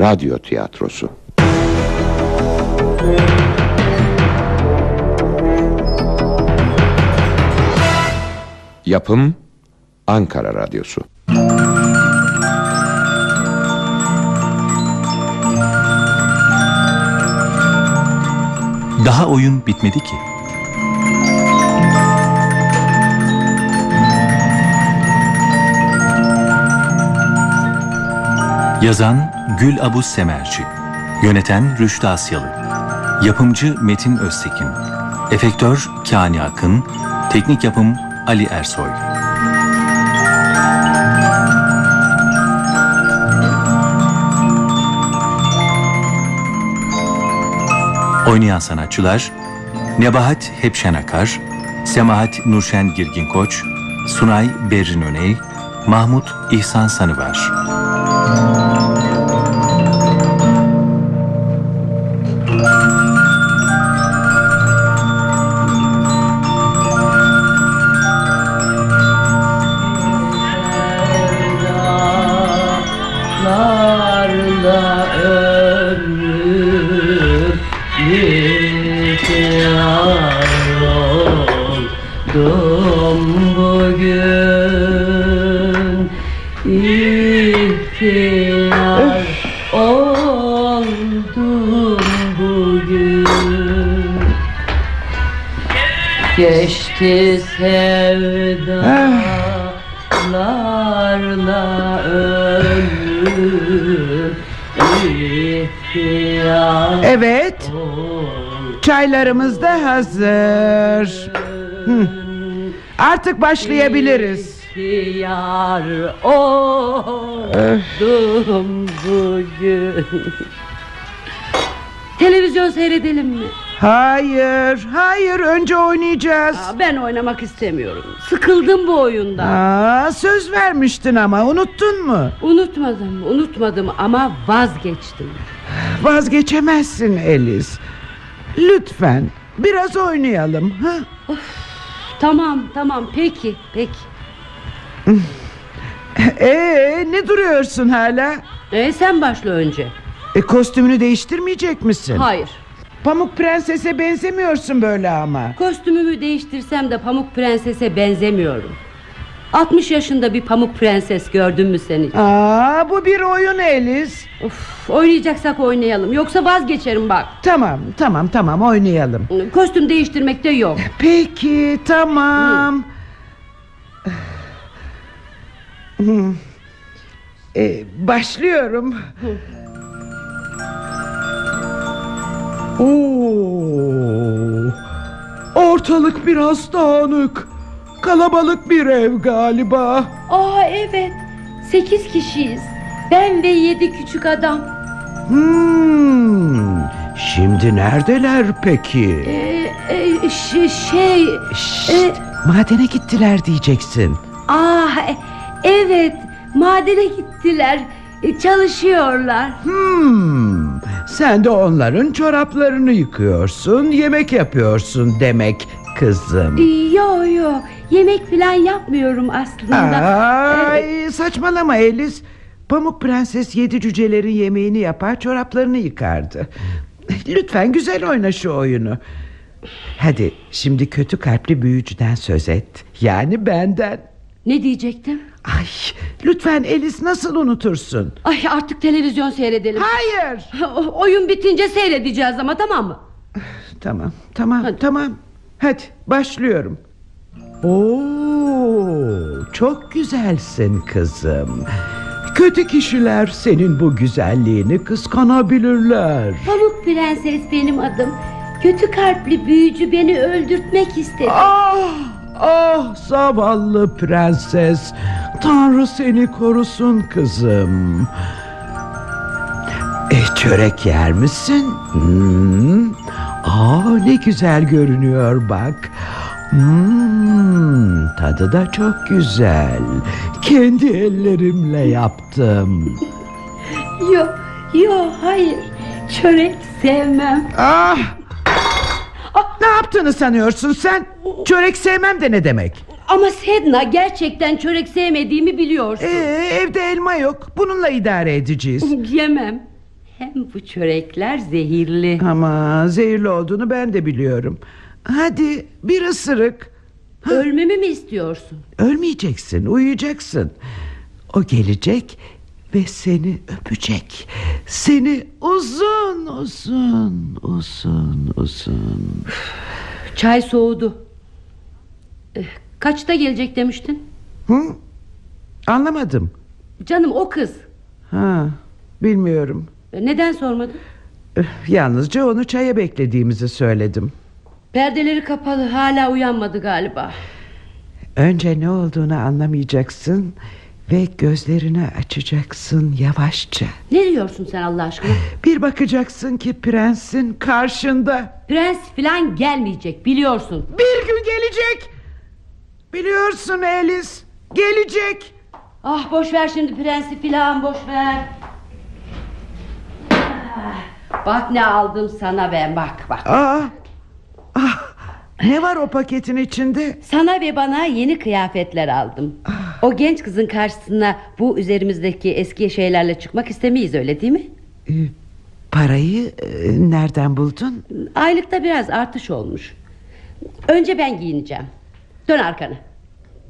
radyo tiyatrosu. Yapım Ankara Radyosu. Daha oyun bitmedi ki. Yazan Gül Abus Semerci Yöneten Rüştü Asyalı Yapımcı Metin Öztekin Efektör Kani Akın Teknik yapım Ali Ersoy. Oynayan sanatçılar Nebahat Hepşen Akar Semahat Nurşen Girgin Koç Sunay Berrin Öney Mahmut İhsan Sanıvar İhtiyar oldum bugün Geçti sevdalarla ömrüm İhtiyar Evet, çaylarımız da hazır. Hı. Artık başlayabiliriz. İhtiyar oldum bugün Televizyon seyredelim mi? Hayır, hayır önce oynayacağız. Aa, ben oynamak istemiyorum Sıkıldım bu oyundan Aa, söz vermiştin ama unuttun mu? Unutmadım unutmadım ama vazgeçtim Vazgeçemezsin Elis. Lütfen biraz oynayalım. Ha? Tamam tamam peki peki Ee, ne duruyorsun hala? ee, Sen başla önce E, kostümünü değiştirmeyecek misin? Hayır Pamuk prensese benzemiyorsun böyle ama. Kostümümü değiştirsem de Pamuk Prenses'e benzemiyorum 60 yaşında bir Pamuk Prenses gördün mü sen hiç? Aa, bu bir oyun Elis. Of, oynayacaksak oynayalım Yoksa vazgeçerim bak Tamam, tamam, tamam oynayalım. Kostüm değiştirmekte yok Peki, tamam. Hmm. Ee, başlıyorum. Oo, ortalık biraz dağınık. Kalabalık bir ev galiba. Aa evet Sekiz kişiyiz Ben ve yedi küçük adam Hmm, şimdi neredeler peki? ee, e, ş- Şey Şşt, e- madene gittiler diyeceksin. Aa e- evet Madene gittiler E, Çalışıyorlar Hmm, sen de onların çoraplarını yıkıyorsun, yemek yapıyorsun demek kızım. Ee, Yo yo Yemek falan yapmıyorum aslında Ay, saçmalama Elis. Pamuk Prenses yedi cücelerin yemeğini yapar, çoraplarını yıkardı. Lütfen güzel oyna şu oyunu. Hadi şimdi kötü kalpli büyücüden söz et. Yani benden. Ne diyecektim Ay, lütfen Elis nasıl unutursun? Ay artık televizyon seyredelim Hayır. O- Oyun bitince seyredeceğiz ama tamam mı Tamam, tamam, Hadi. tamam. Hadi başlıyorum. Oo, çok güzelsin kızım. Kötü kişiler senin bu güzelliğini kıskanabilirler. Pamuk Prenses benim adım Kötü kalpli büyücü beni öldürtmek istedi Ah, ah zavallı prenses. Tanrı seni korusun kızım. E, çörek yer misin? Hmm. Aa, ne güzel görünüyor bak. Hmm, tadı da çok güzel. Kendi ellerimle yaptım. Yo yo hayır Çörek sevmem Ah! Ne yaptığını sanıyorsun sen? Çörek sevmem de ne demek? Ama Sedna gerçekten çörek sevmediğimi biliyorsun Ee, evde elma yok. Bununla idare edeceğiz. Yemem Hem bu çörekler zehirli. Ama zehirli olduğunu ben de biliyorum. Hadi bir ısırık. Ölmemi mi istiyorsun? Ölmeyeceksin, uyuyacaksın. O gelecek ve seni öpecek. Seni uzun uzun uzun uzun. Çay soğudu. Eh, Kaçta gelecek demiştin? Hı? Anlamadım. Canım o kız. Ha, bilmiyorum. Eh, Neden sormadın? Üf, Yalnızca onu çaya beklediğimizi söyledim. Perdeleri kapalı hala uyanmadı galiba. Önce ne olduğunu anlamayacaksın ve gözlerini açacaksın yavaşça. Ne diyorsun sen Allah aşkına? Bir bakacaksın ki prensin karşında. Prens filan gelmeyecek biliyorsun. Bir gün gelecek. Biliyorsun Alice, gelecek. Ah boş ver şimdi prensi filan boş ver. Ah, Bak ne aldım sana ben bak bak. Aa, ah, ne var o paketin içinde? Sana ve bana yeni kıyafetler aldım. O genç kızın karşısına bu üzerimizdeki eski şeylerle çıkmak istemeyiz öyle değil mi? Ee, parayı e, nereden buldun? Aylıkta biraz artış olmuş. Önce ben giyineceğim. Dön arkanı.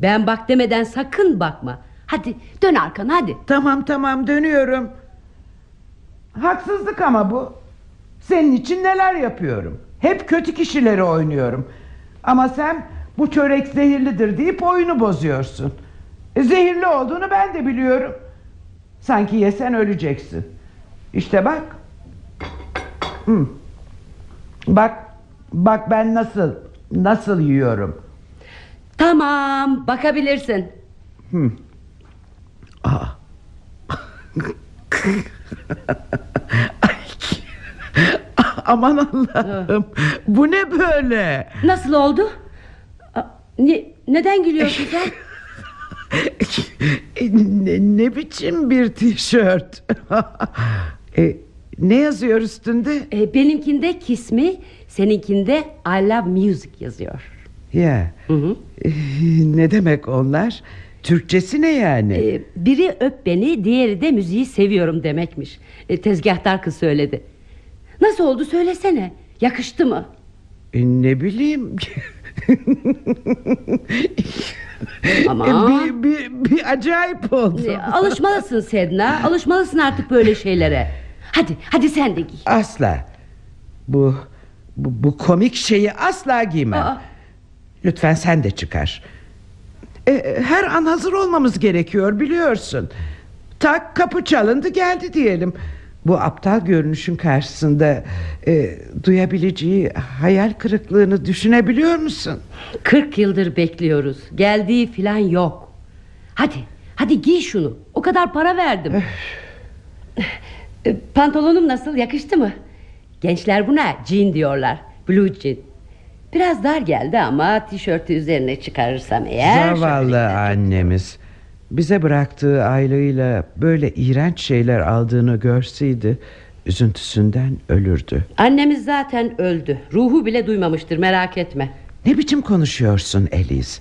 Ben bak demeden sakın bakma. Hadi dön arkanı hadi. Tamam tamam dönüyorum. Haksızlık ama bu. Senin için neler yapıyorum. Hep kötü kişileri oynuyorum. Ama sen bu çörek zehirlidir deyip oyunu bozuyorsun. E, zehirli olduğunu ben de biliyorum. Sanki yesen öleceksin. İşte bak. Hı. Bak, bak ben nasıl nasıl yiyorum. Tamam bakabilirsin. Aa. Aman Allah'ım. Bu ne böyle? Nasıl oldu? Ne, neden gülüyorsun sen? E, ne, ne biçim bir tişört? e, ne yazıyor üstünde? Ee, benimkinde Kiss Me, seninkinde I Love Music yazıyor. Ya. Hı hı. e, ne demek onlar? Türkçesi ne yani? Ee, biri öp beni, diğeri de müziği seviyorum demekmiş. Ee, tezgahtar kız söyledi. Nasıl oldu söylesene. Yakıştı mı? E, ne bileyim. Ama bir, bir, bir acayip oldu. Ee, alışmalısın Sedna. Alışmalısın artık böyle şeylere. Hadi, hadi sen de giy. Asla. Bu, bu, bu komik şeyi asla giymem. Aa. Lütfen sen de çıkar. E, her an hazır olmamız gerekiyor biliyorsun. Tak kapı çalındı geldi diyelim. Bu aptal görünüşün karşısında e, duyabileceği hayal kırıklığını düşünebiliyor musun? 40 yıldır bekliyoruz. Geldiği filan yok. Hadi, hadi giy şunu. O kadar para verdim. Ee, Pantolonum nasıl? Yakıştı mı? Gençler buna jean diyorlar. Blue jean. Biraz dar geldi ama tişörtü üzerine çıkarırsam eğer... Zavallı annemiz. Bize bıraktığı aylığıyla böyle iğrenç şeyler aldığını görseydi üzüntüsünden ölürdü. Annemiz zaten öldü. Ruhu bile duymamıştır merak etme. Ne biçim konuşuyorsun Eliz?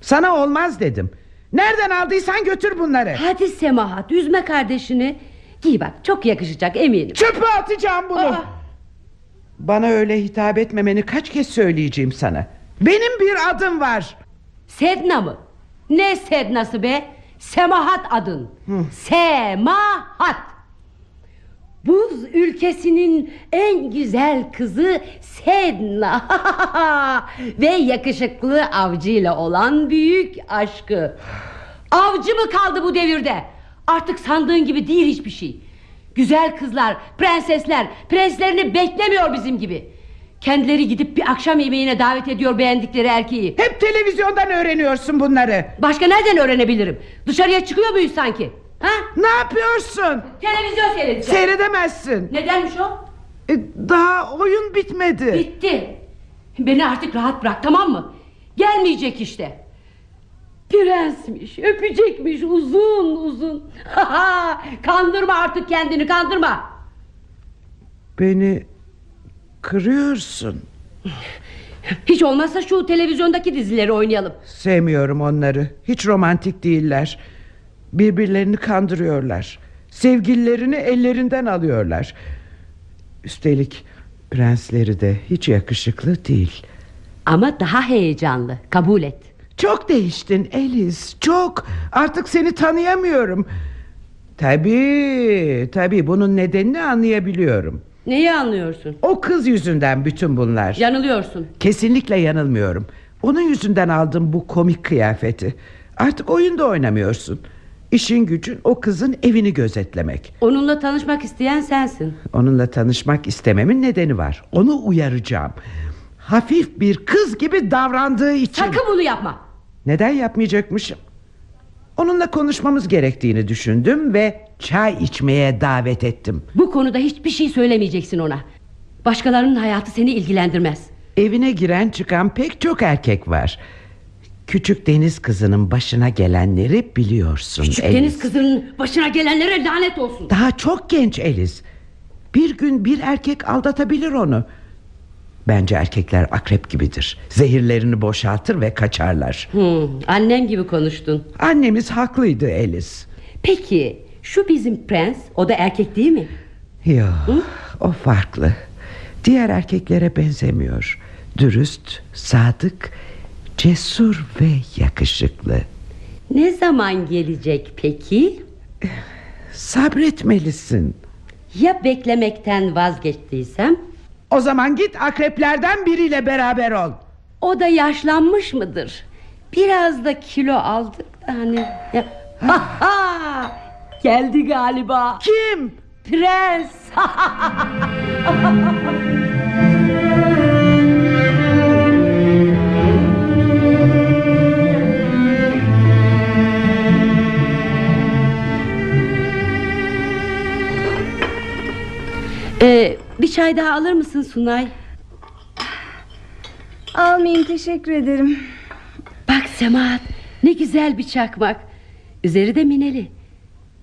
Sana olmaz dedim. Nereden aldıysan götür bunları. Hadi Semahat üzme kardeşini. Giy bak çok yakışacak eminim. Çöpe atacağım bunu. Aa! Bana öyle hitap etmemeni kaç kez söyleyeceğim sana. Benim bir adım var. Sedna mı? Ne Sednası be? Semahat adın. Semahat. Buz ülkesinin en güzel kızı Sedna. Ve yakışıklı avcıyla olan büyük aşkı. Avcı mı kaldı bu devirde? Artık sandığın gibi değil hiçbir şey. Güzel kızlar, prensesler, prenslerini beklemiyor bizim gibi. Kendileri gidip bir akşam yemeğine davet ediyor beğendikleri erkeği. Hep televizyondan öğreniyorsun bunları. Başka nereden öğrenebilirim? Dışarıya çıkıyor muyuz sanki? Ha? Ne yapıyorsun? Televizyon seyredeceğim. Seyredemezsin. Nedenmiş o? E, Daha oyun bitmedi. Bitti. Beni artık rahat bırak tamam mı? Gelmeyecek işte. Prensmiş, öpecekmiş uzun uzun. kandırma artık kendini kandırma. Beni kırıyorsun. Hiç olmazsa şu televizyondaki dizileri oynayalım. Sevmiyorum onları. Hiç romantik değiller. Birbirlerini kandırıyorlar. Sevgililerini ellerinden alıyorlar. Üstelik prensleri de hiç yakışıklı değil. Ama daha heyecanlı kabul et Çok değiştin Elis çok Artık seni tanıyamıyorum Tabii tabii bunun nedenini anlayabiliyorum Neyi anlıyorsun? O kız yüzünden bütün bunlar. Yanılıyorsun. Kesinlikle yanılmıyorum. Onun yüzünden aldım bu komik kıyafeti. Artık oyunda oynamıyorsun. İşin gücün o kızın evini gözetlemek. Onunla tanışmak isteyen sensin. Onunla tanışmak istememin nedeni var. Onu uyaracağım. Hafif bir kız gibi davrandığı için. Sakın bunu yapma. Neden yapmayacakmışım? Onunla konuşmamız gerektiğini düşündüm ve çay içmeye davet ettim. Bu konuda hiçbir şey söylemeyeceksin ona Başkalarının hayatı seni ilgilendirmez Evine giren çıkan pek çok erkek var. Küçük deniz kızının başına gelenleri biliyorsun. Küçük Elis. deniz kızının başına gelenlere lanet olsun Daha çok genç Eliz. Bir gün bir erkek aldatabilir onu. Bence erkekler akrep gibidir. Zehirlerini boşaltır ve kaçarlar. hmm, Annem gibi konuştun. Annemiz haklıydı Eliz. Peki şu bizim prens O da erkek değil mi? Yok o farklı. Diğer erkeklere benzemiyor. Dürüst, sadık, cesur ve yakışıklı. Ne zaman gelecek peki? Sabretmelisin. Ya beklemekten vazgeçtiysem O zaman git akreplerden biriyle beraber ol O da yaşlanmış mıdır Biraz da kilo aldık da hani. Aha! Geldi galiba Kim? Prens ee, Bir çay daha alır mısın Sunay Almayayım teşekkür ederim. Bak Semahat ne güzel bir çakmak Üzeri de mineli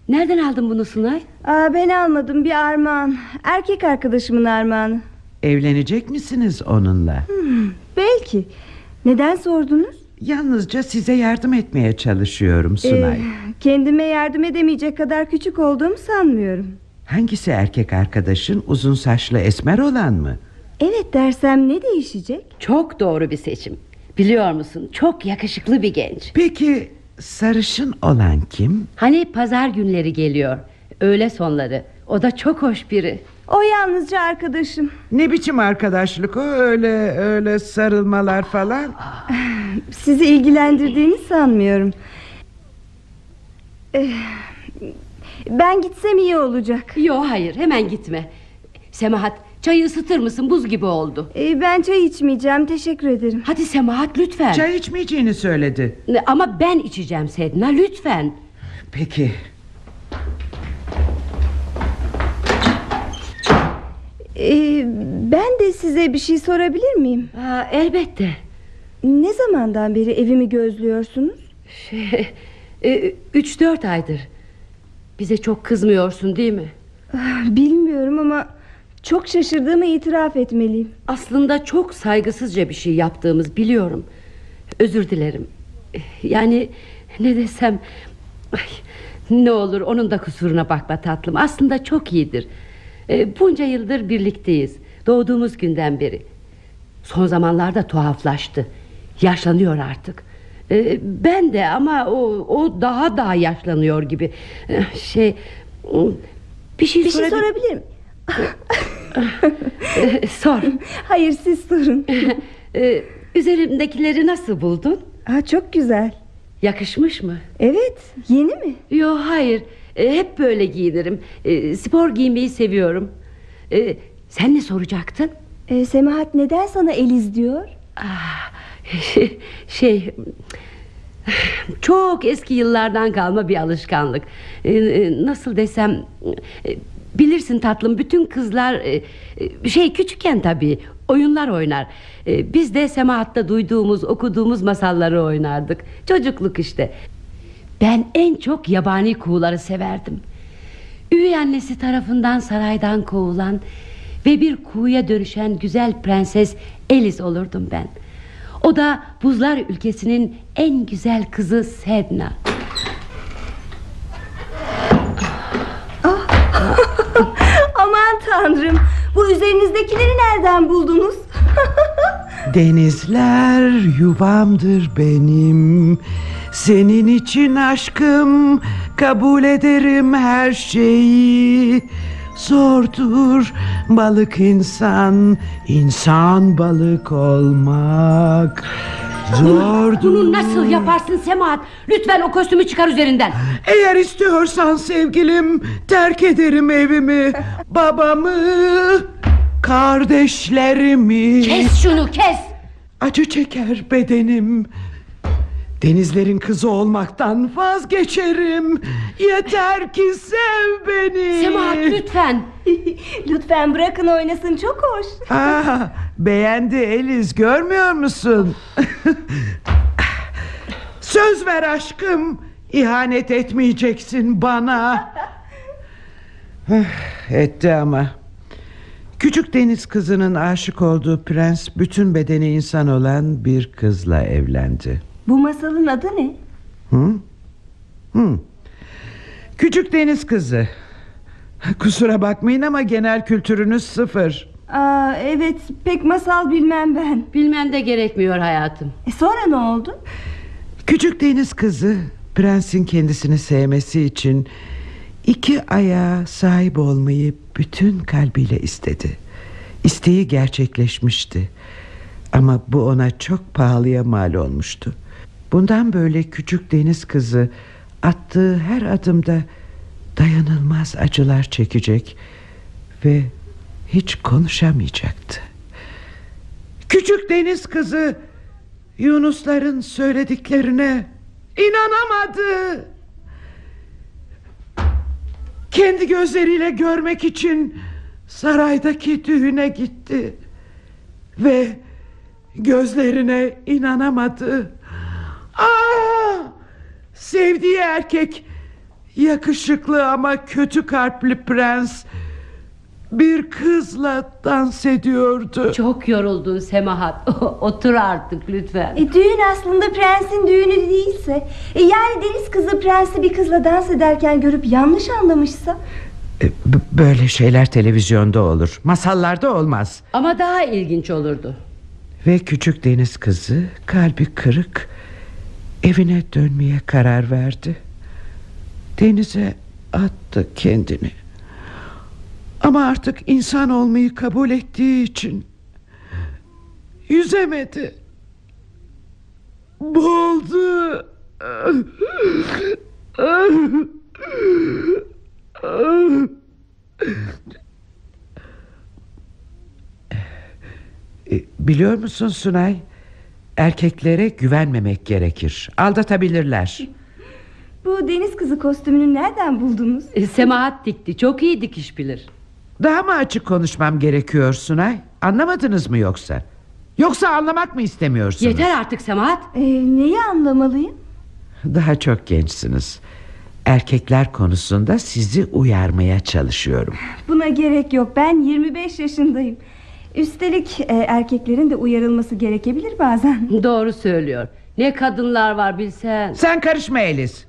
Nereden aldın bunu Sunay Aa, ben almadım bir armağan. Erkek arkadaşımın armağanı. Evlenecek misiniz onunla? Belki. Neden sordunuz? Yalnızca size yardım etmeye çalışıyorum Sunay Ee, kendime yardım edemeyecek kadar küçük olduğumu sanmıyorum. Hangisi erkek arkadaşın uzun saçlı esmer olan mı? Evet dersem ne değişecek? Çok doğru bir seçim Biliyor musun çok yakışıklı bir genç Peki sarışın olan kim? Hani pazar günleri geliyor Öğle sonları O da çok hoş biri O yalnızca arkadaşım. Ne biçim arkadaşlık o öyle öyle sarılmalar falan Sizi ilgilendirdiğini sanmıyorum. Eh, Ben gitsem iyi olacak. Yo hayır hemen gitme. Semahat çayı ısıtır mısın? Buz gibi oldu. Ee, Ben çay içmeyeceğim teşekkür ederim. Hadi Semahat lütfen. Çay içmeyeceğini söyledi. Ama ben içeceğim Sedna lütfen. Peki. Ee, Ben de size bir şey sorabilir miyim? Aa, Elbette. Ne zamandan beri evimi gözlüyorsunuz? Şey, e, Üç dört aydır Bize çok kızmıyorsun değil mi? Ah, Bilmiyorum ama çok şaşırdığımı itiraf etmeliyim. Aslında çok saygısızca bir şey yaptığımız biliyorum. Özür dilerim. Yani ne desem ay, Ne olur onun da kusuruna bakma tatlım. Aslında çok iyidir. E, Bunca yıldır birlikteyiz Doğduğumuz günden beri. Son zamanlarda tuhaflaştı. Yaşlanıyor artık E, Ben de ama o, o daha daha yaşlanıyor gibi E, Şey Bir şey, Bir şey sorabil- sorabilir miyim? E, Sor Hayır siz sorun. Ee, üzerimdekileri nasıl buldun? Aa, çok güzel. Yakışmış mı? Evet yeni mi? Yo hayır Ee, hep böyle giyinirim Ee, Spor giymeyi seviyorum Ee, Sen ne soracaktın? Ee, Semahat neden sana Eliz diyor? Ah, şey Çok eski yıllardan kalma bir alışkanlık. Ee, Nasıl desem e, Bilirsin tatlım bütün kızlar e, e, Şey küçükken tabii Oyunlar oynar. Biz de Semahat'ta duyduğumuz okuduğumuz masalları oynardık. Çocukluk işte. Ben en çok yabani kuğuları severdim. Üvey annesi tarafından saraydan kovulan Ve bir kuğuya dönüşen güzel prenses Elis olurdum ben O da buzlar ülkesinin en güzel kızı Sedna tanrım. Bu üzerinizdekileri nereden buldunuz? Denizler yuvamdır benim Senin için aşkım Kabul ederim her şeyi Zordur balık insan insan balık olmak Zordur Bunu nasıl yaparsın Semahat? Lütfen o kostümü çıkar üzerinden. Eğer istiyorsan sevgilim Terk ederim evimi Babamı Kardeşlerimi Kes şunu kes. Acı çeker bedenim Denizlerin kızı olmaktan vazgeçerim. Yeter ki sev beni. Semahat lütfen. Lütfen bırakın oynasın çok hoş. Aa, Beğendi Eliz görmüyor musun? Söz ver aşkım İhanet etmeyeceksin bana. Etti ama. Küçük deniz kızının aşık olduğu prens Bütün bedeni insan olan bir kızla evlendi Bu masalın adı ne? Hı? Hı. Küçük deniz kızı Kusura bakmayın ama genel kültürünüz sıfır Aa, evet pek masal bilmem ben. Bilmen de gerekmiyor hayatım. E sonra ne oldu? Küçük deniz kızı Prensin kendisini sevmesi için iki ayağa sahip olmayı bütün kalbiyle istedi. İsteği gerçekleşmişti. Ama bu ona çok pahalıya mal olmuştu. Bundan böyle küçük deniz kızı attığı her adımda dayanılmaz acılar çekecek ve hiç konuşamayacaktı. Küçük deniz kızı Yunusların söylediklerine inanamadı. Kendi gözleriyle görmek için saraydaki düğüne gitti. Ve gözlerine inanamadı. Aa! Sevdiği erkek yakışıklı ama kötü kalpli prens bir kızla dans ediyordu. Çok yoruldun Semahat. Otur artık lütfen. E, düğün aslında prensin düğünü değilse. E, yani deniz kızı prensi bir kızla dans ederken görüp yanlış anlamışsa. E, b- Böyle şeyler televizyonda olur. Masallarda olmaz. Ama daha ilginç olurdu. Ve küçük deniz kızı kalbi kırık evine dönmeye karar verdi. Denize attı kendini. Ama artık insan olmayı kabul ettiği için yüzemedi. Boğuldu. E, Biliyor musun Sunay? Erkeklere güvenmemek gerekir. Aldatabilirler. Bu deniz kızı kostümünü nereden buldunuz? E, Semahat dikti. Çok iyi dikiş bilir. Daha mı açık konuşmam gerekiyor Sunay? Anlamadınız mı yoksa? Yoksa anlamak mı istemiyorsunuz? Yeter artık Semahat. E, neyi anlamalıyım? Daha çok gençsiniz. Erkekler konusunda sizi uyarmaya çalışıyorum. Buna gerek yok. Ben 25 yaşındayım. Üstelik e, erkeklerin de uyarılması gerekebilir bazen. Doğru söylüyor. Ne kadınlar var bilsen. Sen karışma Elis.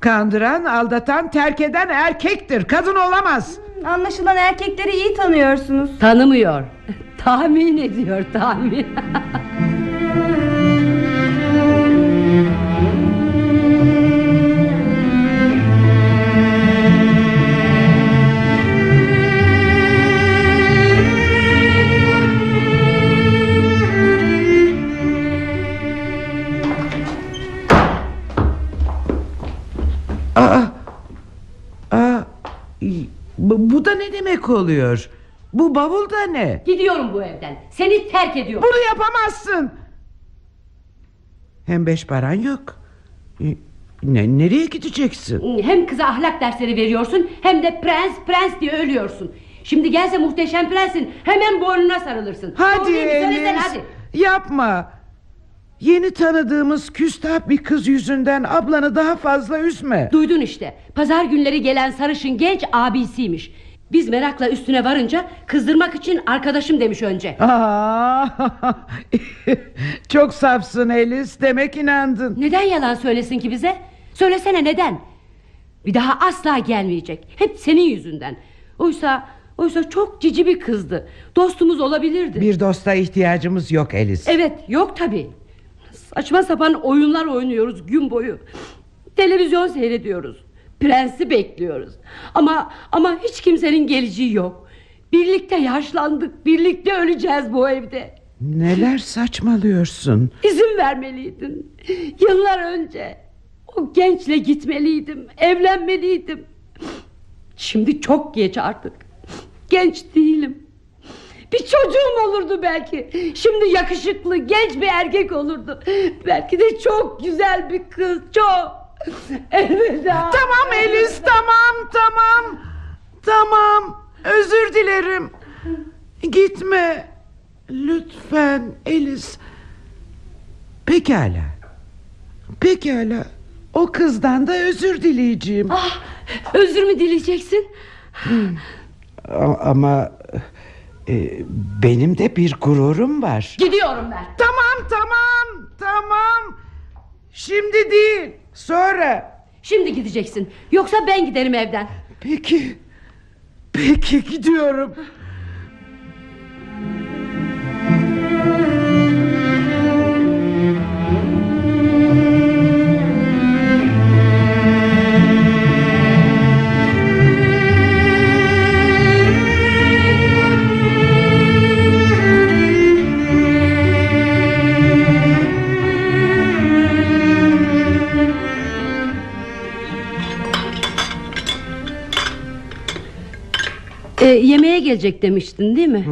Kandıran, aldatan, terk eden erkektir. Kadın olamaz. Anlaşılan erkekleri iyi tanıyorsunuz. Tanımıyor. tahmin ediyor tahmin. bu, da ne demek oluyor? Bu bavul da ne? Gidiyorum bu evden. Seni terk ediyorum. Bunu yapamazsın. Hem beş paran yok. E, Ne, nereye gideceksin? Hem kıza ahlak dersleri veriyorsun hem de prens prens diye ölüyorsun. Şimdi gelse muhteşem prensin hemen boynuna sarılırsın. Hadi Elis. hadi. Yapma. Yeni tanıdığımız küstah bir kız yüzünden ablanı daha fazla üzme. Duydun işte. Pazar günleri gelen sarışın genç abisiymiş. Biz merakla üstüne varınca kızdırmak için arkadaşım demiş önce. Aa, çok safsın Elis. Demek inandın. Neden yalan söylesin ki bize? Söylesene neden? Bir daha asla gelmeyecek. Hep senin yüzünden. Oysa Oysa çok cici bir kızdı. Dostumuz olabilirdi. Bir dosta ihtiyacımız yok Elis. Evet yok tabi. Saçma sapan oyunlar oynuyoruz gün boyu. Televizyon seyrediyoruz. Prensi bekliyoruz. Ama ama hiç kimsenin geleceği yok. Birlikte yaşlandık, birlikte öleceğiz bu evde. Neler saçmalıyorsun? İzin vermeliydin. Yıllar önce o gençle gitmeliydim, evlenmeliydim. Şimdi çok geç artık. Genç değilim. Bir çocuğum olurdu belki. Şimdi yakışıklı, genç bir erkek olurdu. Belki de çok güzel bir kız, çok. Elveda. Tamam Elis tamam tamam. Tamam özür dilerim. Gitme. Lütfen Elis. Pekala. Pekala. O kızdan da özür dileyeceğim. Ah, özür mü dileyeceksin? A- Ama e, benim de bir gururum var. Gidiyorum ben. Tamam tamam tamam. Şimdi değil sonra. Şimdi gideceksin. Yoksa ben giderim evden. Peki. Peki gidiyorum. E, yemeğe gelecek demiştin değil mi?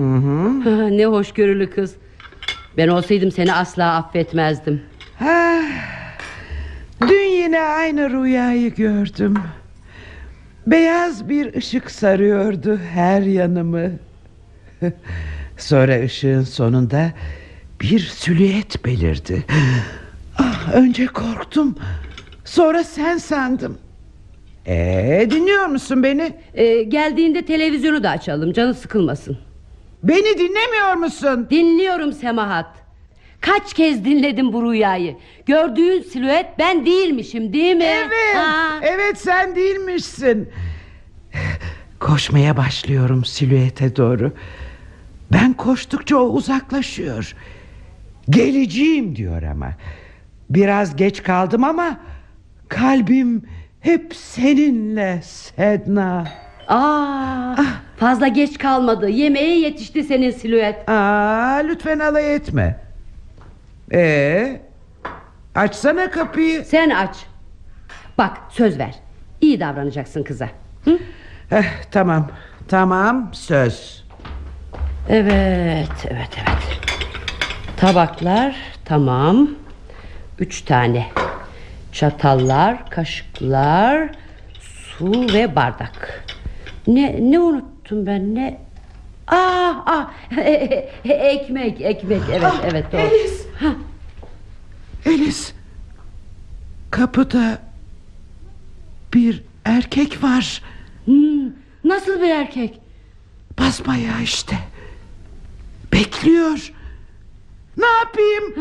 Ha, ne hoşgörülü kız. Ben olsaydım seni asla affetmezdim. Ha, dün yine aynı rüyayı gördüm. Beyaz bir ışık sarıyordu her yanımı. Sonra ışığın sonunda bir silüet belirdi. Ah, önce korktum. Sonra sen sandım. Ee, dinliyor musun beni? E, geldiğinde televizyonu da açalım canı sıkılmasın. Beni dinlemiyor musun? Dinliyorum Semahat. Kaç kez dinledim bu rüyayı. Gördüğün silüet ben değilmişim değil mi? Evet, Ha. evet sen değilmişsin. Koşmaya başlıyorum silüete doğru. Ben koştukça o uzaklaşıyor. Geleceğim diyor ama. Biraz geç kaldım ama kalbim hep seninle Sedna. Aa, fazla geç kalmadı. Yemeğe yetişti senin silüet. Aa, lütfen alay etme. Ee, açsana kapıyı. Sen aç. Bak söz ver. İyi davranacaksın kıza. Hı? Eh, tamam, tamam söz. Evet, evet, evet. Tabaklar tamam. Üç tane. Çatallar, kaşıklar, su ve bardak. Ne ne unuttum ben ne? Ah, ah, ekmek, ekmek. Evet, evet doğru. Elis. Elis. Kapıda bir erkek var. Hmm, nasıl bir erkek? Basbayağı işte. Bekliyor. Ne yapayım?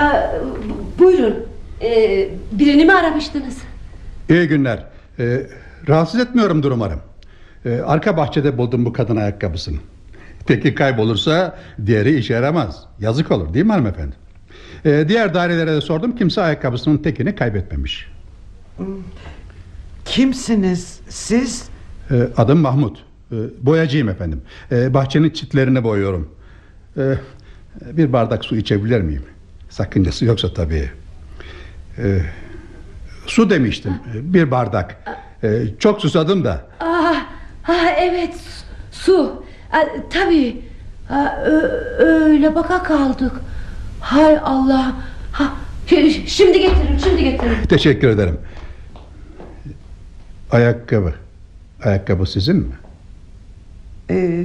Aa, buyurun. Ee, birini mi aramıştınız? İyi günler. Ee, rahatsız etmiyorumdur umarım. Ee, arka bahçede buldum bu kadın ayakkabısını. Peki kaybolursa diğeri işe yaramaz. Yazık olur değil mi hanımefendi? Ee, diğer dairelere de sordum. Kimse ayakkabısının tekini kaybetmemiş. Kimsiniz siz? Ee, adım Mahmut. Ee, boyacıyım efendim. Ee, bahçenin çitlerini boyuyorum. Ee, bir bardak su içebilir miyim? Sakıncası yoksa tabii. Ee, su demiştim. Bir bardak. Ee, çok susadım da. Ah, ah evet su. Ah, tabii. Öyle baka kaldık. Hay Allah. Ha, şi- şimdi getiririm, şimdi getiririm. Teşekkür ederim. Ayakkabı. Ayakkabı sizin mi? Ee,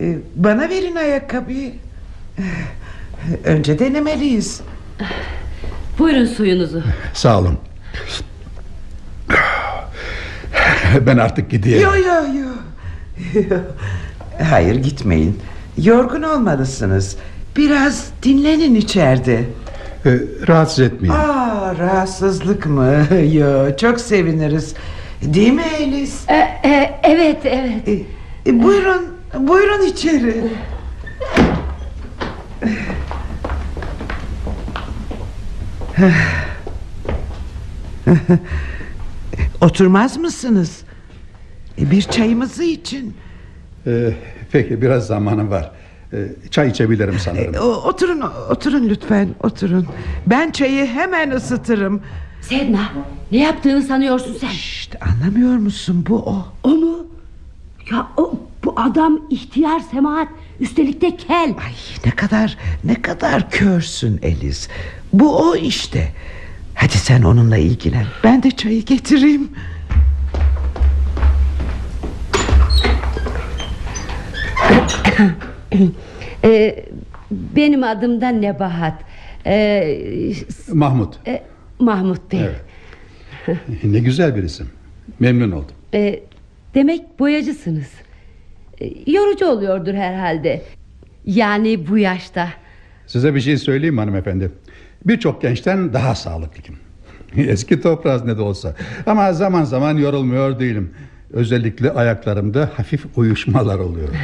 e, bana verin ayakkabıyı. Önce denemeliyiz. Buyurun suyunuzu. Sağ olun. Ben artık gideyim. Yo yo yo. Hayır gitmeyin. Yorgun olmalısınız. Biraz dinlenin içeride. Ee, rahatsız etmeyin. Aa, rahatsızlık mı? Yo, çok seviniriz. Değil mi Elis? E, e, evet evet. E, e, buyurun, buyurun içeri. Oturmaz mısınız? E, Bir çayımızı için. Ee, peki biraz zamanım var. Ee, çay içebilirim sanırım. E, o- Oturun, oturun lütfen, oturun. Ben çayı hemen ısıtırım. Sedna ne yaptığını sanıyorsun sen? Şşt, anlamıyor musun? Bu o. O mu? Ya o bu adam ihtiyar Semahat. Üstelik de kel. Ay ne kadar ne kadar körsün Eliz. Bu o işte. Hadi sen onunla ilgilen. Ben de çayı getireyim. Ee, benim adım da Nebahat. Ee, Mahmut. e, Mahmut Bey. Evet. ne güzel bir isim. Memnun oldum. Ee, demek boyacısınız. Ee, yorucu oluyordur herhalde. Yani bu yaşta. Size bir şey söyleyeyim hanımefendi. Birçok gençten daha sağlıklıyım. Eski toprağız ne de olsa. Ama zaman zaman yorulmuyor değilim. Özellikle ayaklarımda hafif uyuşmalar oluyor.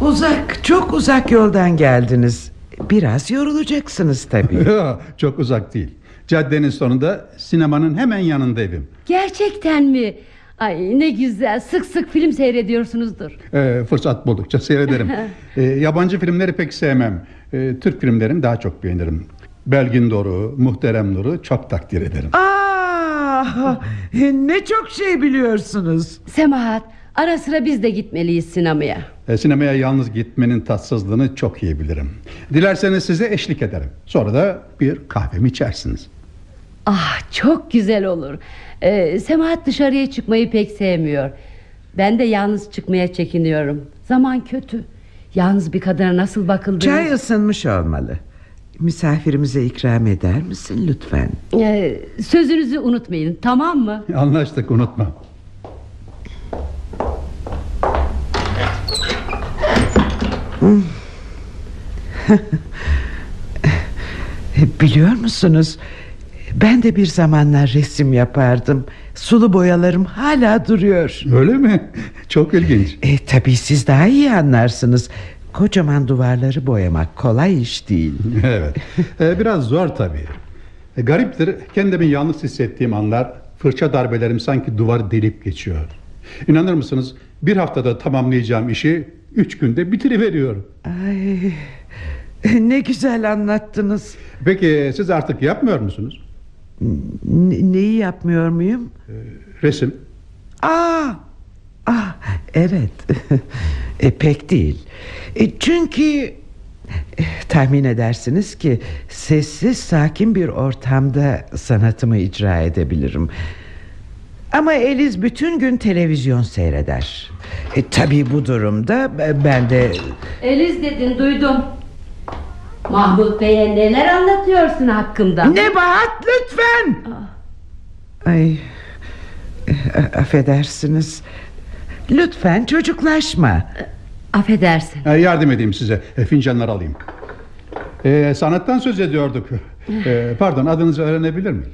Uzak, çok uzak yoldan geldiniz. Biraz yorulacaksınız tabii. Çok uzak değil. Caddenin sonunda sinemanın hemen yanında evim. Gerçekten mi? Ay ne güzel. Sık sık film seyrediyorsunuzdur. Ee, fırsat buldukça seyrederim. Ee, yabancı filmleri pek sevmem. Ee, Türk filmlerini daha çok beğenirim. Belgin Doruk'u, Muhterem Nur'u çok takdir ederim. Aa, ne çok şey biliyorsunuz. Semahat, ara sıra biz de gitmeliyiz sinemaya. E, sinemaya yalnız gitmenin tatsızlığını çok iyi bilirim. Dilerseniz size eşlik ederim. Sonra da bir kahvemi içersiniz. Ah çok güzel olur. Ee, Semahat dışarıya çıkmayı pek sevmiyor. Ben de yalnız çıkmaya çekiniyorum. Zaman kötü. Yalnız bir kadına nasıl bakıldığını... Çay ısınmış olmalı. Misafirimize ikram eder misin lütfen? Ee, sözünüzü unutmayın tamam mı? Anlaştık unutma. Biliyor musunuz? Ben de bir zamanlar resim yapardım. Sulu boyalarım hala duruyor. Öyle mi? Çok ilginç. E, tabii siz daha iyi anlarsınız. Kocaman duvarları boyamak kolay iş değil. evet. E, biraz zor tabii. E, gariptir. Kendimi yalnız hissettiğim anlar fırça darbelerim sanki duvar delip geçiyor. İnanır mısınız? Bir haftada tamamlayacağım işi üç günde bitiriveriyorum. Ay, ne güzel anlattınız. Peki siz artık yapmıyor musunuz? N- neyi yapmıyor muyum? Resim. Aa, ah, evet. e, pek değil. E, çünkü e, tahmin edersiniz ki sessiz sakin bir ortamda sanatımı icra edebilirim. Ama Eliz bütün gün televizyon seyreder. E, tabii bu durumda e, ben de Eliz dedin duydum. Mahmut Bey'e neler anlatıyorsun hakkımda? Nebahat lütfen. Ay, e, affedersiniz. Lütfen çocuklaşma. Affedersin. E, yardım edeyim size. E, fincanları alayım. E, sanattan söz ediyorduk. E, pardon adınızı öğrenebilir miyim?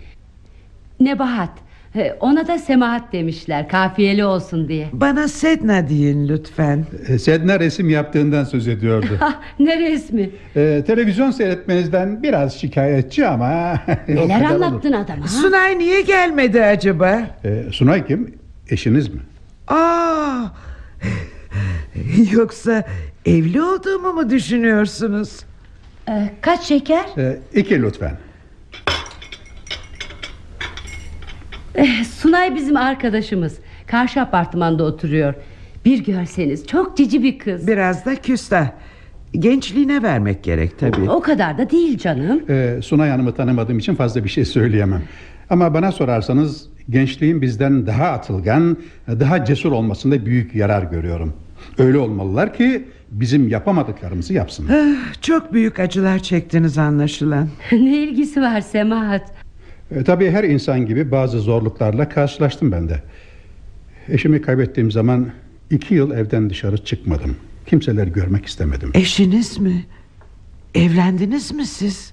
Nebahat. Ee, Ona da Semahat demişler kafiyeli olsun diye. Bana Sedna deyin lütfen. E, Sedna resim yaptığından söz ediyordu. Ne resmi? E, televizyon seyretmenizden biraz şikayetçi ama... Neler kadar olur. anlattın adama? Sunay niye gelmedi acaba? E, Sunay kim? Eşiniz mi? Aa, yoksa evli olduğumu mu düşünüyorsunuz? Ee, kaç şeker? E, iki lütfen. Eh, Sunay bizim arkadaşımız. Karşı apartmanda oturuyor. Bir görseniz çok cici bir kız. Biraz da küstah. Gençliğine vermek gerek tabii. O kadar da değil canım. E, Sunay Hanım'ı tanımadığım için fazla bir şey söyleyemem. Ama bana sorarsanız gençliğin bizden daha atılgan, daha cesur olmasında büyük yarar görüyorum. Öyle olmalılar ki bizim yapamadıklarımızı yapsınlar. Ah, Çok büyük acılar çektiniz anlaşılan. ne ilgisi var Semahat? E, tabii her insan gibi bazı zorluklarla karşılaştım ben de. Eşimi kaybettiğim zaman iki yıl evden dışarı çıkmadım. Kimseleri görmek istemedim. Eşiniz mi? Evlendiniz mi siz?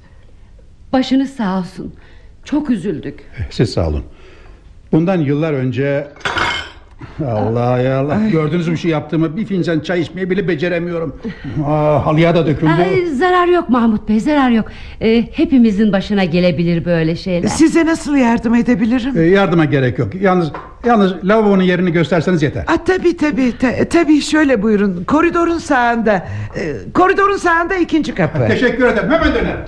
Başınız sağ olsun. Çok üzüldük. Siz sağ olun. Bundan yıllar önce... Allah ya Allah. Gördünüz mü şu yaptığımı? Bir fincan çay içmeyi bile beceremiyorum. Aa, halıya da döküldü. Ay, zarar yok Mahmut Bey zarar yok. Ee, hepimizin başına gelebilir böyle şeyler. Size nasıl yardım edebilirim? Ee, yardıma gerek yok. Yalnız yalnız lavabonun yerini gösterseniz yeter. Aa, tabii tabii ta- tabii şöyle buyurun koridorun sağında Ee, koridorun sağında ikinci kapı Teşekkür ederim. Hemen dönerim.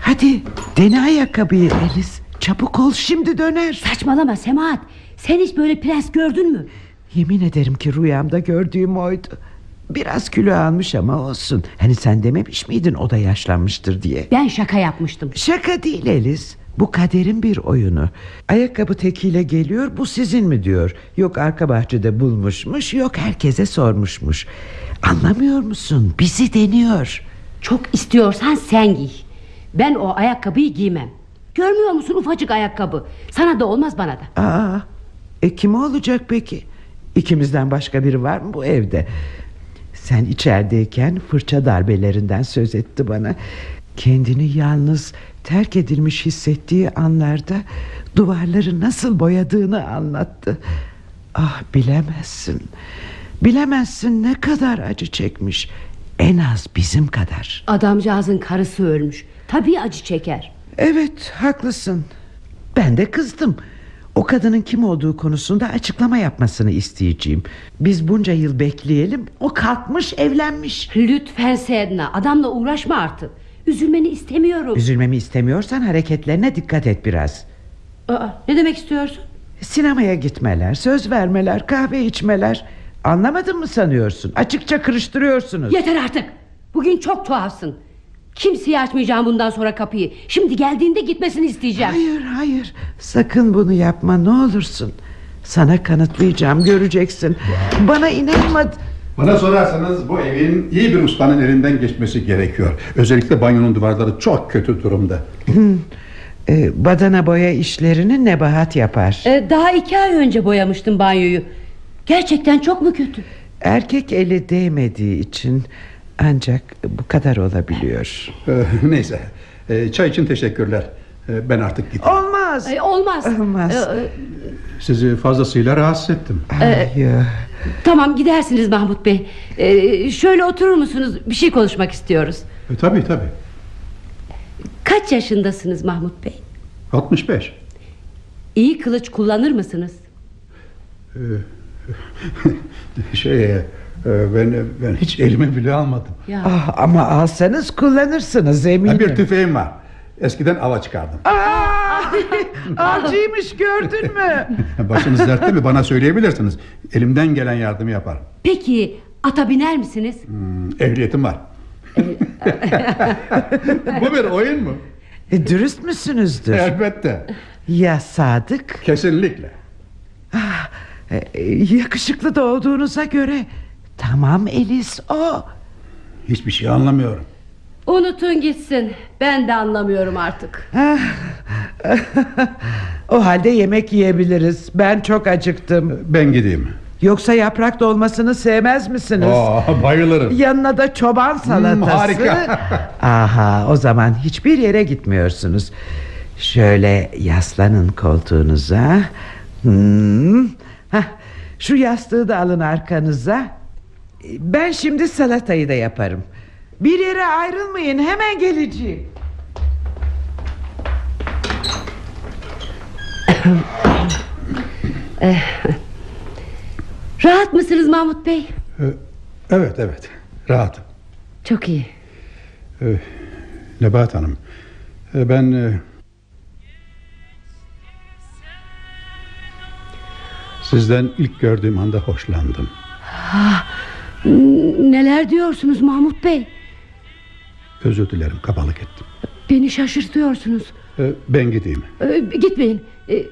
hadi dene ayakkabıyı Elis çabuk ol şimdi döner Saçmalama Semahat. Sen hiç böyle prens gördün mü? yemin ederim ki rüyamda gördüğüm oydu biraz kilo almış ama olsun hani sen dememiş miydin o da yaşlanmıştır diye Ben şaka yapmıştım. şaka değil Elis bu kaderin bir oyunu Ayakkabı tekiyle geliyor bu sizin mi diyor Yok arka bahçede bulmuşmuş Yok herkese sormuşmuş Anlamıyor musun bizi deniyor Çok istiyorsan sen giy. Ben o ayakkabıyı giymem. Görmüyor musun ufacık ayakkabı? Sana da olmaz bana da. Aa, e kim olacak peki? İkimizden başka biri var mı bu evde? Sen içerideyken fırça darbelerinden söz etti bana. Kendini yalnız terk edilmiş hissettiği anlarda duvarları nasıl boyadığını anlattı. Ah bilemezsin. Bilemezsin ne kadar acı çekmiş. En az bizim kadar. Adamcağızın karısı ölmüş. Tabii acı çeker. Evet haklısın Ben de kızdım O kadının kim olduğu konusunda açıklama yapmasını isteyeceğim Biz bunca yıl bekleyelim O kalkmış evlenmiş Lütfen Sedna adamla uğraşma artık. Üzülmeni istemiyorum. Üzülmemi istemiyorsan hareketlerine dikkat et biraz Aa, ne demek istiyorsun? Sinemaya gitmeler Söz vermeler kahve içmeler Anlamadın mı sanıyorsun Açıkça kırıştırıyorsunuz Yeter artık. Bugün çok tuhafsın. Kimseye açmayacağım bundan sonra kapıyı. Şimdi geldiğinde gitmesini isteyeceğim. Hayır hayır Sakın bunu yapma ne olursun Sana kanıtlayacağım göreceksin Bana inanmadı Bana sorarsanız bu evin iyi bir ustanın elinden geçmesi gerekiyor. Özellikle banyonun duvarları çok kötü durumda. Ee, badana boya işlerini nebahat yapar Ee, daha iki ay önce boyamıştım banyoyu. Gerçekten çok mu kötü? Erkek eli değmediği için Ancak bu kadar olabiliyor Ee, neyse. Ee, çay için teşekkürler. Ee, ben artık gideyim. Olmaz Ee, olmaz. Olmaz. Ee, Sizi fazlasıyla rahatsız ettim. Hayır. tamam gidersiniz Mahmut Bey. Ee, şöyle oturur musunuz? Bir şey konuşmak istiyoruz. E, tabii tabii. Kaç yaşındasınız Mahmut Bey? 65. İyi kılıç kullanır mısınız? Şey e, ben ben hiç elime bile almadım. Ya. Ah, ama alsanız kullanırsınız Ha, eminim bir tüfeğim var. Eskiden ava çıkardım. Aa, Avcıymış gördün mü Başınız dertte mi? Bana söyleyebilirsiniz. Elimden gelen yardımı yaparım. Peki ata biner misiniz? Hmm, ehliyetim var. Bu bir oyun mu? e, Dürüst müsünüzdür Elbette. Ya Sadık Kesinlikle. e, Yakışıklı da olduğunuza göre Tamam Elis o Hiçbir şey anlamıyorum. Unutun gitsin. Ben de anlamıyorum artık. O halde yemek yiyebiliriz Ben çok acıktım Ben gideyim. Yoksa yaprak dolmasını sevmez misiniz? Aa, bayılırım. Yanına da çoban salatası. Hmm, harika. Aha o zaman hiçbir yere gitmiyorsunuz. Şöyle yaslanın koltuğunuza. Hmm. Hah, şu yastığı da alın arkanıza. Ben şimdi salatayı da yaparım. Bir yere ayrılmayın hemen geleceğim. Rahat mısınız Mahmut Bey? Ee, Evet evet. Rahatım. Çok iyi. Ee, Nebahat Hanım. e, Ben e, Sizden ilk gördüğüm anda hoşlandım. Neler diyorsunuz Mahmut Bey? Özür dilerim kabalık ettim. Beni şaşırtıyorsunuz. Ee, Ben gideyim. Ee, gitmeyin. Ee,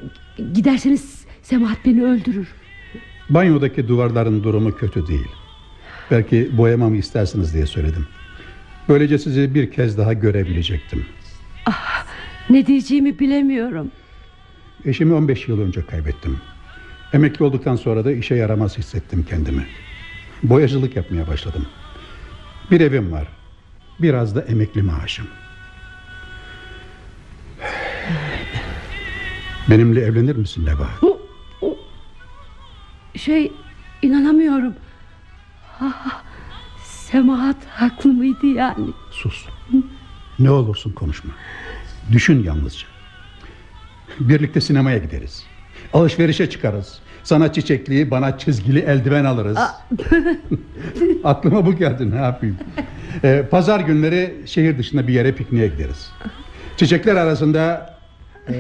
giderseniz Semahat beni öldürür. Banyodaki duvarların durumu kötü değil. Belki boyamamı istersiniz diye söyledim. Böylece sizi bir kez daha görebilecektim. Ne diyeceğimi bilemiyorum. Eşimi 15 yıl önce kaybettim. Emekli olduktan sonra da işe yaramaz hissettim kendimi. Boyacılık yapmaya başladım. Bir evim var. Biraz da emekli maaşım. Benimle evlenir misin Nebahat? Şey inanamıyorum. Ah, Semahat haklı mıydı yani? Sus. Ne olursun konuşma. Düşün yalnızca. Birlikte sinemaya gideriz. Alışverişe çıkarız. Sana çiçekli, bana çizgili eldiven alırız. Aklıma bu geldi ne yapayım. Ee, pazar günleri şehir dışında bir yere pikniğe gideriz. Çiçekler arasında e,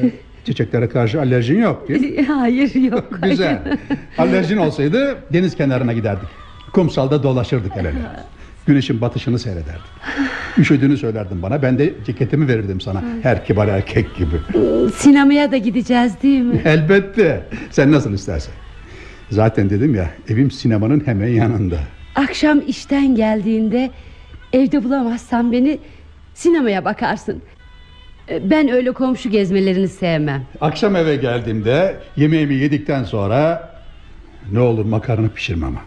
çiçeklere karşı alerjin yok değil mi? Hayır yok. Güzel. Alerjin olsaydı deniz kenarına giderdik. Kumsalda dolaşırdık el ele. Güneşin batışını seyrederdik. Üşüdüğünü söylerdin bana. Ben de ceketimi verirdim sana. Her kibar erkek gibi. Sinemaya da gideceğiz değil mi? Elbette. Sen nasıl istersen. Zaten dedim ya evim sinemanın hemen yanında. Akşam işten geldiğinde evde bulamazsan beni sinemaya bakarsın. Ee, Ben öyle komşu gezmelerini sevmem. Akşam eve geldiğimde yemeğimi yedikten sonra ne olur makarna pişirme ama.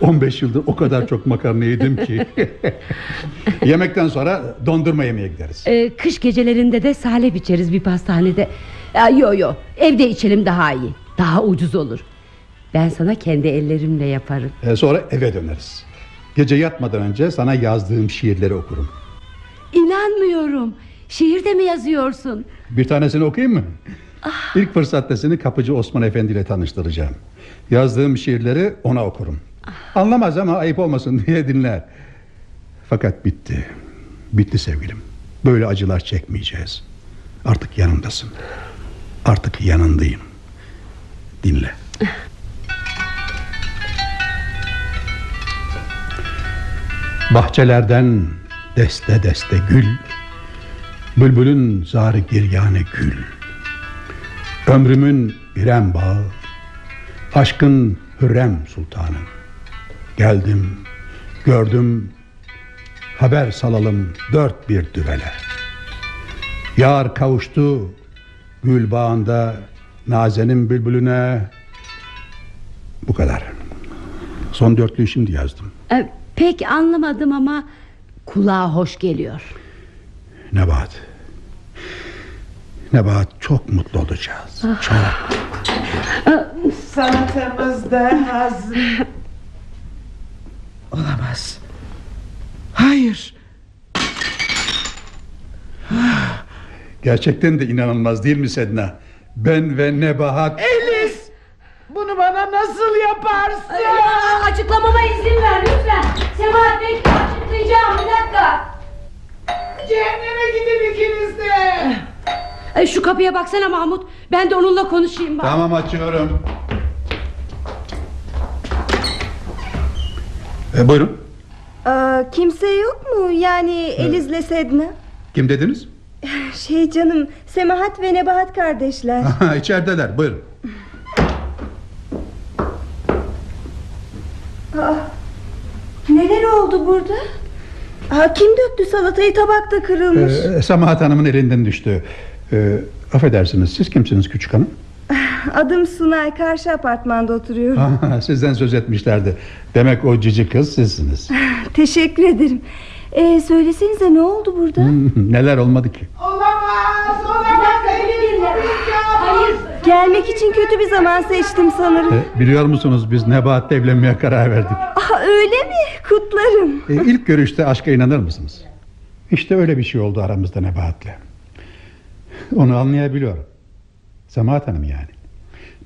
15 yıldır o kadar çok makarna yedim ki. Yemekten sonra dondurma yemeye gideriz. Ee, kış gecelerinde de salep içeriz bir pastanede. Ya, yo yo evde içelim daha iyi. Daha ucuz olur. Ben sana kendi ellerimle yaparım. Ee, sonra eve döneriz. Gece yatmadan önce sana yazdığım şiirleri okurum. İnanmıyorum. Şiirde mi yazıyorsun? Bir tanesini okuyayım mı? İlk fırsatta seni kapıcı Osman Efendi ile tanıştıracağım. Yazdığım şiirleri ona okurum. Anlamaz ama ayıp olmasın diye dinler. Fakat bitti. Bitti sevgilim. Böyle acılar çekmeyeceğiz. Artık yanımdasın. Artık yanındayım. Dinle. Bahçelerden deste deste gül Bülbülün zarı giryane gül Ömrümün İrem bağı Aşkın Hürrem sultanım. Geldim gördüm Haber salalım dört bir düvele. Yar kavuştu Gül bağında Nazenin bülbülüne. Bu kadar. Son dörtlüğü şimdi yazdım. Ee, pek anlamadım ama kulağa hoş geliyor. Nebahat. Nebahat çok mutlu olacağız. Çok Salatamız da hazır. Olamaz. Hayır. Gerçekten de inanılmaz değil mi Sedna Ben ve Nebahat Elis. Bunu bana nasıl yaparsın? Aa, açıklamama izin ver lütfen. Semahat bekle açıklayacağım bir dakika. Cehenneme gidin ikiniz de. Ee, şu kapıya baksana Mahmut. Ben de onunla konuşayım. bak. Tamam açıyorum e, Buyurun Aa, kimse yok mu? Yani Eliz'le Sedna? Kim dediniz Şey canım Semahat ve Nebahat kardeşler. İçerideler buyurun Aa, neler oldu burada? Aa, kim döktü salatayı tabakta kırılmış. ee, Samahat Hanım'ın elinden düştü ee, Affedersiniz siz kimsiniz küçük hanım Adım Sunay karşı apartmanda oturuyorum. Ha, Sizden söz etmişlerdi Demek o cici kız sizsiniz Teşekkür ederim. Ee, söylesenize ne oldu burada? Neler olmadı ki Olamaz. Olamaz. Hayır. Gelmek için kötü bir zaman seçtim sanırım. Ee, Biliyor musunuz biz Nebahat'le evlenmeye karar verdik Aa, öyle mi? Kutlarım. E, ilk görüşte aşka inanır mısınız? İşte öyle bir şey oldu aramızda Nebahat'le. Onu anlayabiliyorum. Semahat Hanım yani.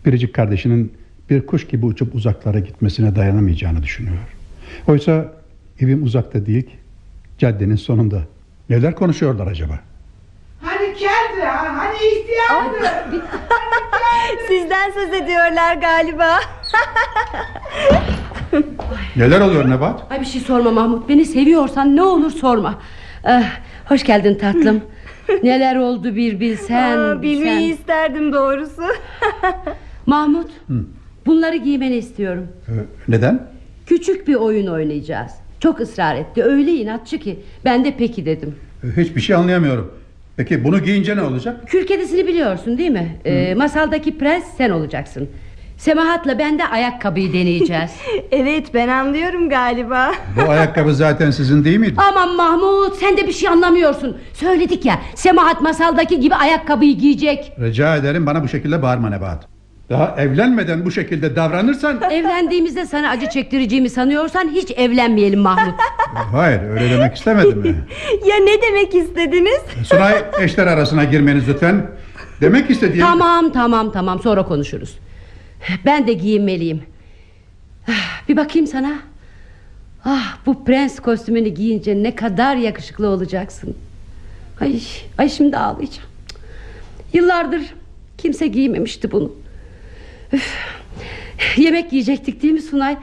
Biricik kardeşinin bir kuş gibi uçup uzaklara gitmesine dayanamayacağını düşünüyor. Oysa evim uzakta değil ki. Caddenin sonunda. Neler konuşuyorlar acaba? Hani kendi ha? Hani ihtiyardı? Sizden söz ediyorlar galiba. Neler oluyor Nebahat? Ay bir şey sorma Mahmut. Beni seviyorsan ne olur sorma. Eh, hoş geldin tatlım. Neler oldu bir bilsen. Aa, bilmeyi bilsen. isterdim doğrusu. Mahmut. Bunları giymeni istiyorum. Ee, neden? Küçük bir oyun oynayacağız. Çok ısrar etti. Öyle inatçı ki. Ben de peki dedim. Ee, Hiçbir şey anlayamıyorum. Peki bunu giyince ne olacak? Kül kedisini biliyorsun değil mi? Ee, masaldaki prens sen olacaksın. Semahat'la ben de ayakkabıyı deneyeceğiz. Evet ben anlıyorum galiba. Bu ayakkabı zaten sizin değil miydi? Aman Mahmut sen de bir şey anlamıyorsun. Söyledik ya Semahat masaldaki gibi ayakkabıyı giyecek. Rica ederim bana bu şekilde bağırma Nebahat. Daha evlenmeden bu şekilde davranırsan... Evlendiğimizde sana acı çektireceğimi sanıyorsan hiç evlenmeyelim Mahmut. Hayır öyle demek istemedim. ya ne demek istediniz? Sunay eşler arasına girmeniz lütfen. Demek istediğim... tamam tamam tamam sonra konuşuruz. Ben de giyinmeliyim. Ah, Bir bakayım sana. Ah bu prens kostümünü giyince ne kadar yakışıklı olacaksın. Ay, ay şimdi ağlayacağım. Yıllardır kimse giymemişti bunu. Üf. Yemek yiyecektik değil mi Sunay?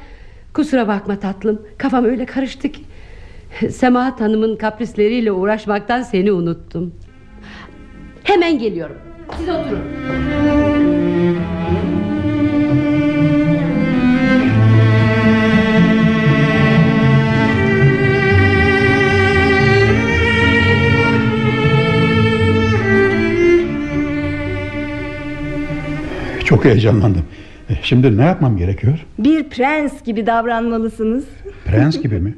Kusura bakma tatlım. Kafam öyle karıştı ki. Semahat Hanım'ın kaprisleriyle uğraşmaktan seni unuttum. Hemen geliyorum. Siz oturun. Çok heyecanlandım. E, Şimdi ne yapmam gerekiyor? Bir prens gibi davranmalısınız. Prens gibi mi?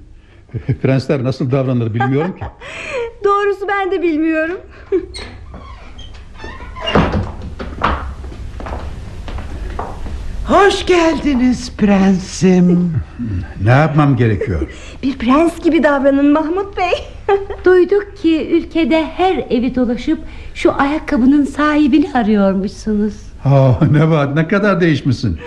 E, Prensler nasıl davranır bilmiyorum ki. Doğrusu ben de bilmiyorum. Hoş geldiniz prensim. Ne yapmam gerekiyor? Bir prens gibi davranın Mahmut Bey. Duyduk ki ülkede her evi dolaşıp şu ayakkabının sahibini arıyormuşsunuz. Aa, Nebahat ne kadar değişmişsin.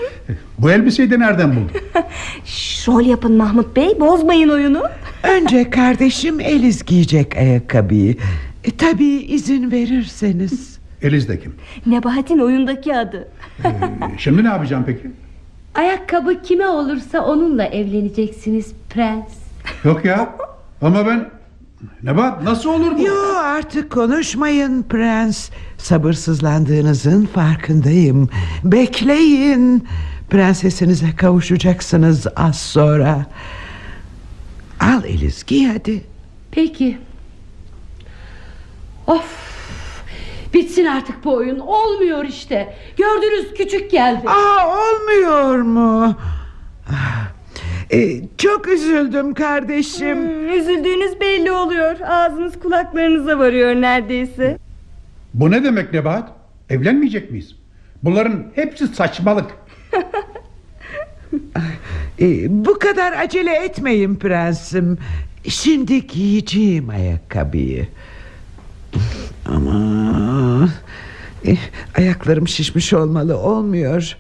Bu elbiseyi de nereden buldun? Şş, rol yapın Mahmut Bey bozmayın oyunu. Önce kardeşim Eliz giyecek ayakkabıyı. E, tabii izin verirseniz. Eliz de kim? Nebahat'in oyundaki adı. E, Şimdi ne yapacağım peki? Ayakkabı kime olursa onunla evleneceksiniz prens. Yok ya. Ama ben... Nebahat nasıl olur bu? Yo artık konuşmayın prens. Sabırsızlandığınızın farkındayım. Bekleyin. Prensesinize kavuşacaksınız az sonra. Al Eliz giy hadi. Peki. Of. Bitsin artık bu oyun. Olmuyor işte. Gördünüz küçük geldi. Aa olmuyor mu? Ah, e, çok üzüldüm kardeşim. Hmm, üzüldüğünüz belli oluyor. Ağzınız kulaklarınıza varıyor neredeyse. Bu ne demek Nebahat? Evlenmeyecek miyiz? Bunların hepsi saçmalık. E, bu kadar acele etmeyin prensim. Şimdi giyeceğim ayakkabıyı. Ama e, ayaklarım şişmiş olmalı olmuyor.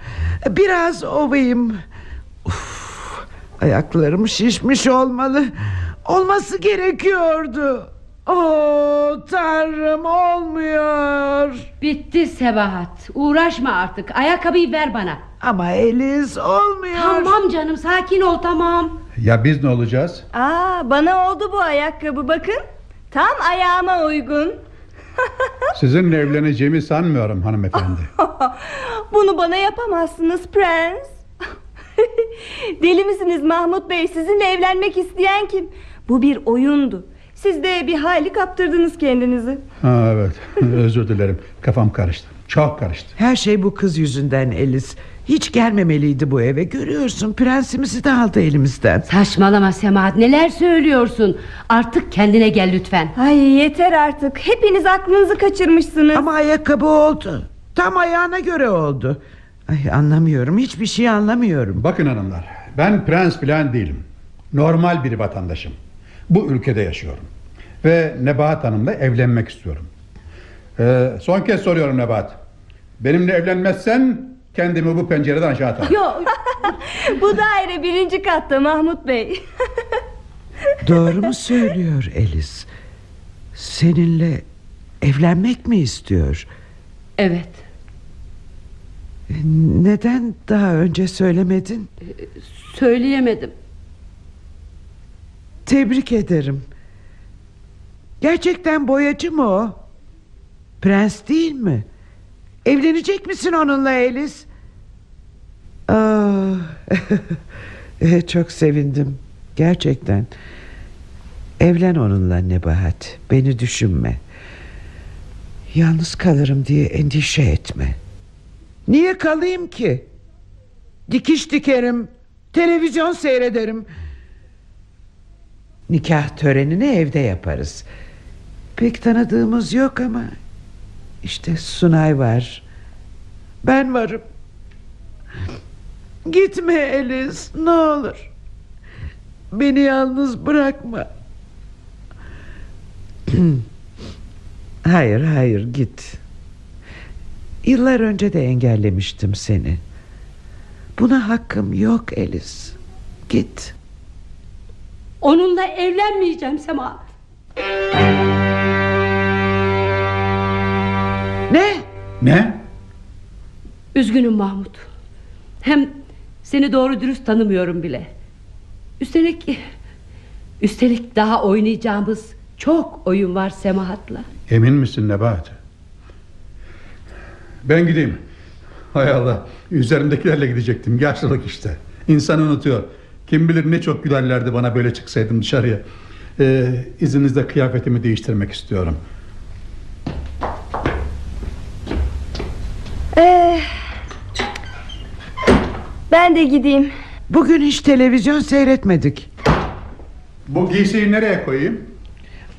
Biraz ovayım. Uf, ayaklarım şişmiş olmalı. Olması gerekiyordu. Oh tanrım olmuyor. Bitti Sebahat. Uğraşma artık. Ayakkabıyı ver bana. Ama Eliz olmuyor. Tamam canım sakin ol tamam. Ya biz ne olacağız? Aa, bana oldu bu ayakkabı bakın. Tam ayağıma uygun. Sizinle evleneceğimi sanmıyorum hanımefendi. Bunu bana yapamazsınız prens. Deli misiniz Mahmut Bey? Sizinle evlenmek isteyen kim? Bu bir oyundu. Siz de bir hayli kaptırdınız kendinizi. Ha, evet özür dilerim kafam karıştı. Çok karıştı. Her şey bu kız yüzünden Eliz. Hiç gelmemeliydi bu eve. Görüyorsun prensimizi de aldı elimizden. Saçmalama Semahat neler söylüyorsun. Artık kendine gel lütfen. Ay yeter artık. Hepiniz aklınızı kaçırmışsınız. Ama ayakkabı oldu. Tam ayağına göre oldu. Ay anlamıyorum. Hiçbir şey anlamıyorum. Bakın hanımlar ben prens falan değilim. Normal bir vatandaşım. Bu ülkede yaşıyorum. Ve Nebahat Hanım'la evlenmek istiyorum. Ee, son kez soruyorum Nebahat. Benimle evlenmezsen kendimi bu pencereden aşağı atarım. Yok Bu daire birinci katta Mahmut Bey. Doğru mu söylüyor Eliz? Seninle evlenmek mi istiyor? evet. Neden daha önce söylemedin? Söyleyemedim. Tebrik ederim. Gerçekten boyacı mı o? Prens değil mi? Evlenecek misin onunla Eliz? Aa, eh, çok sevindim. Gerçekten. Evlen onunla Nebahat. Beni düşünme. Yalnız kalırım diye endişe etme. Niye kalayım ki? Dikiş dikerim. Televizyon seyrederim. Nikah törenini evde yaparız. Pek tanıdığımız yok ama işte Sunay var. Ben varım. Gitme Elis ne olur. Beni yalnız bırakma. hayır hayır git. Yıllar önce de engellemiştim seni. Buna hakkım yok Elis. Git. Onunla evlenmeyeceğim Semahat. Ne? Ne? Üzgünüm Mahmut. Hem seni doğru dürüst tanımıyorum bile. Üstelik üstelik daha oynayacağımız çok oyun var Semahat'la. Emin misin Nebahat? Ben gideyim. Hay Allah. Üzerimdekilerle gidecektim. Yaşlılık işte. İnsan unutuyor. Kim bilir ne çok gülerlerdi bana böyle çıksaydım dışarıya. Ee, izninizle kıyafetimi değiştirmek istiyorum. Ee, ben de gideyim. Bugün hiç televizyon seyretmedik. Bu giysiyi nereye koyayım?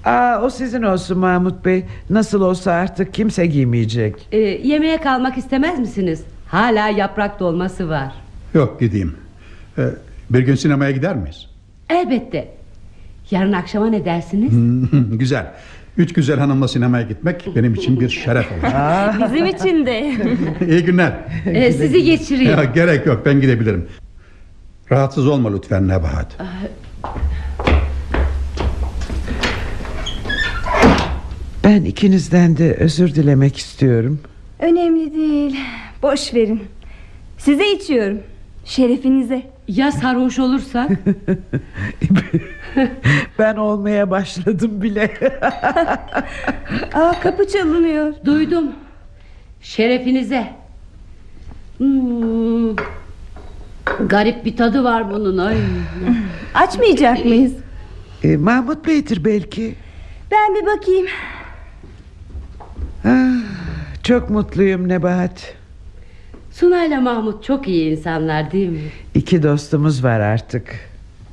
Aa, o sizin olsun Mahmut Bey. Nasıl olsa artık kimse giymeyecek. Ee, yemeğe kalmak istemez misiniz? Hala yaprak dolması var. Yok gideyim. Ee, bir gün sinemaya gider miyiz? Elbette. Yarın akşama ne dersiniz? güzel. Üç güzel hanımla sinemaya gitmek benim için bir şeref olacak. Bizim için de. İyi günler. Ee, sizi geçireyim. Ya, gerek yok ben gidebilirim. Rahatsız olma lütfen Nebahat. Ben ikinizden de özür dilemek istiyorum. Önemli değil. Boş verin. Size içiyorum. Şerefinize. Ya sarhoş olursak? Ben olmaya başladım bile. Aa kapı çalınıyor. Duydum. Şerefinize. Hmm. Garip bir tadı var bunun. Ay. Açmayacak mıyız? Ee, Mahmut Bey'dir belki. Ben bir bakayım. Çok mutluyum Nebahat. Sunay'la Mahmut çok iyi insanlar değil mi? İki dostumuz var artık.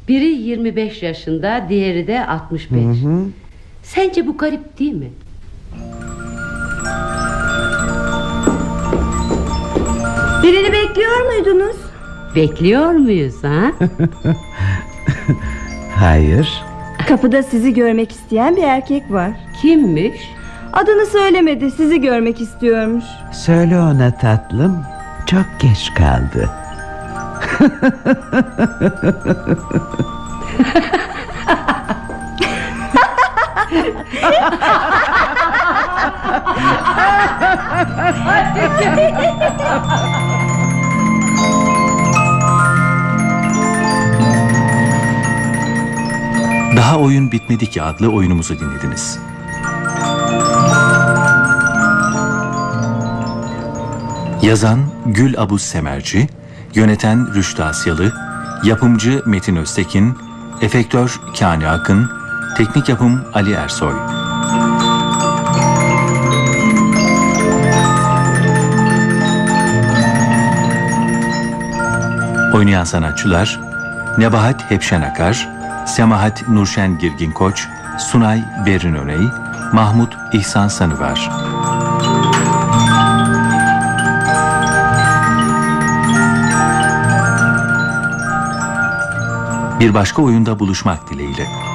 Biri 25 yaşında, diğeri de 65. Sence bu garip değil mi? Birini bekliyor muydunuz? Bekliyor muyuz ha? Hayır. Kapıda sizi görmek isteyen bir erkek var. Kimmiş? Adını söylemedi. Sizi görmek istiyormuş. Söyle ona tatlım. Çok geç kaldı. Daha Oyun Bitmedi ki adlı oyunumuzu dinlediniz. Yazan Gül Abuz Semerci, yöneten Rüştü Asyalı, yapımcı Metin Öztekin, efektör Kani Akın, teknik yapım Ali Ersoy. Oynayan sanatçılar Nebahat Hepşen Akar, Semahat Nurşen Girgin Koç, Sunay Berin Öney, Mahmut İhsan Sanıvar. Bir başka oyunda buluşmak dileğiyle.